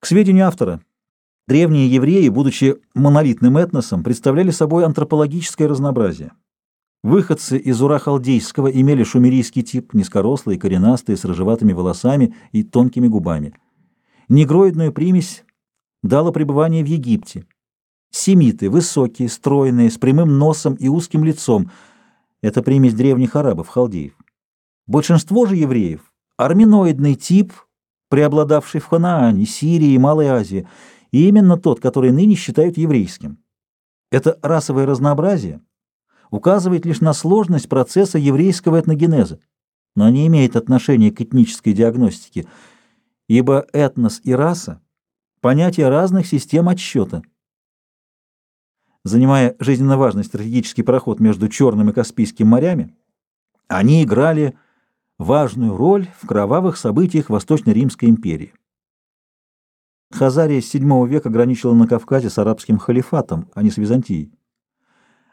К сведению автора, древние евреи, будучи монолитным этносом, представляли собой антропологическое разнообразие. Выходцы из Ура-Халдейского имели шумерийский тип, низкорослые, коренастые, с рыжеватыми волосами и тонкими губами. Негроидную примесь дало пребывание в Египте. Семиты, высокие, стройные, с прямым носом и узким лицом. Это примесь древних арабов, халдеев. Большинство же евреев – арминоидный тип – преобладавший в Ханаане, Сирии и Малой Азии, и именно тот, который ныне считают еврейским. Это расовое разнообразие указывает лишь на сложность процесса еврейского этногенеза, но не имеет отношения к этнической диагностике, ибо этнос и раса – понятия разных систем отсчета. Занимая жизненно важный стратегический проход между Черным и Каспийским морями, они играли – важную роль в кровавых событиях Восточно-Римской империи. Хазария с VII века граничила на Кавказе с арабским халифатом, а не с Византией.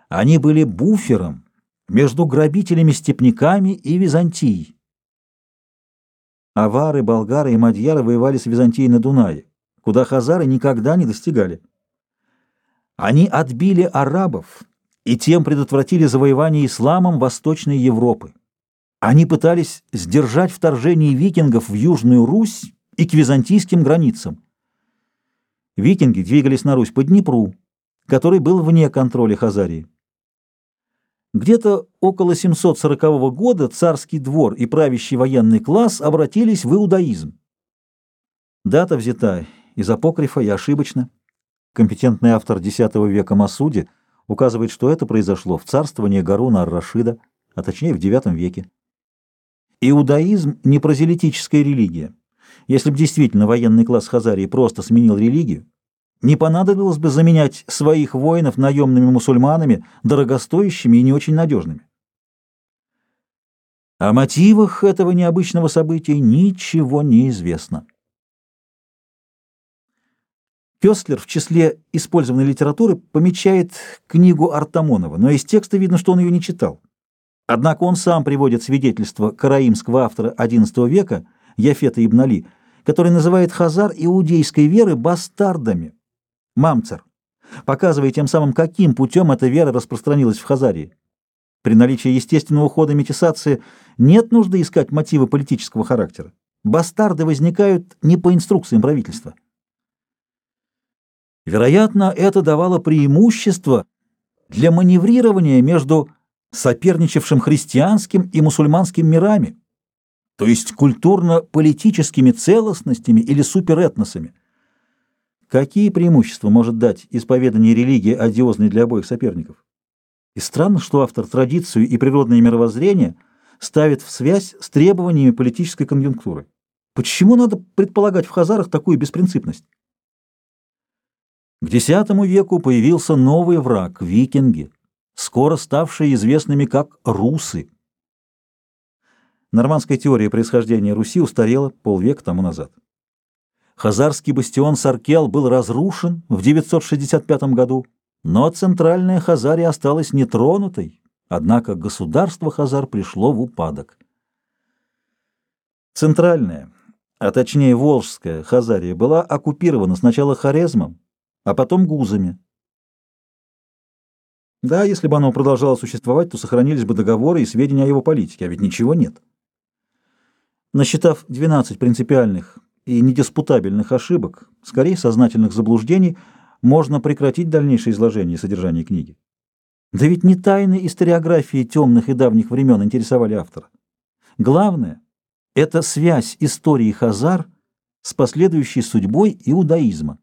Они были буфером между грабителями-степняками и Византией. Авары, болгары и мадьяры воевали с Византией на Дунае, куда хазары никогда не достигали. Они отбили арабов и тем предотвратили завоевание исламом Восточной Европы. Они пытались сдержать вторжение викингов в Южную Русь и к византийским границам. Викинги двигались на Русь по Днепру, который был вне контроля Хазарии. Где-то около 740 года царский двор и правящий военный класс обратились в иудаизм. Дата взята из апокрифа и ошибочна. Компетентный автор X века Масуди указывает, что это произошло в царствовании Гаруна ар-Рашида, а точнее в IX веке. Иудаизм – не прозелитическая религия. Если бы действительно военный класс Хазарии просто сменил религию, не понадобилось бы заменять своих воинов наемными мусульманами, дорогостоящими и не очень надежными. О мотивах этого необычного события ничего не известно. Кёстлер в числе использованной литературы помечает книгу Артамонова, но из текста видно, что он ее не читал. Однако он сам приводит свидетельство караимского автора XI века Яфета ибн Али, который называет хазар иудейской веры бастардами, мамцер, показывая тем самым, каким путем эта вера распространилась в Хазарии. При наличии естественного хода метисации нет нужды искать мотивы политического характера. Бастарды возникают не по инструкциям правительства. Вероятно, это давало преимущество для маневрирования между соперничавшим христианским и мусульманским мирами, то есть культурно-политическими целостностями или суперэтносами. Какие преимущества может дать исповедание религии одиозной для обоих соперников? И странно, что автор традицию и природное мировоззрение ставит в связь с требованиями политической конъюнктуры. Почему надо предполагать в хазарах такую беспринципность? К X веку появился новый враг – викинги скоро ставшие известными как русы. Нормандская теория происхождения Руси устарела полвека тому назад. Хазарский бастион Саркел был разрушен в 965 году, но центральная Хазария осталась нетронутой, однако государство Хазар пришло в упадок. Центральная, а точнее Волжская Хазария была оккупирована сначала Хорезмом, а потом Гузами. Да, если бы оно продолжало существовать, то сохранились бы договоры и сведения о его политике, а ведь ничего нет. Насчитав 12 принципиальных и недиспутабельных ошибок, скорее сознательных заблуждений, можно прекратить дальнейшее изложение и содержание книги. Да ведь не тайны историографии темных и давних времен интересовали автора. Главное – это связь истории Хазар с последующей судьбой иудаизма.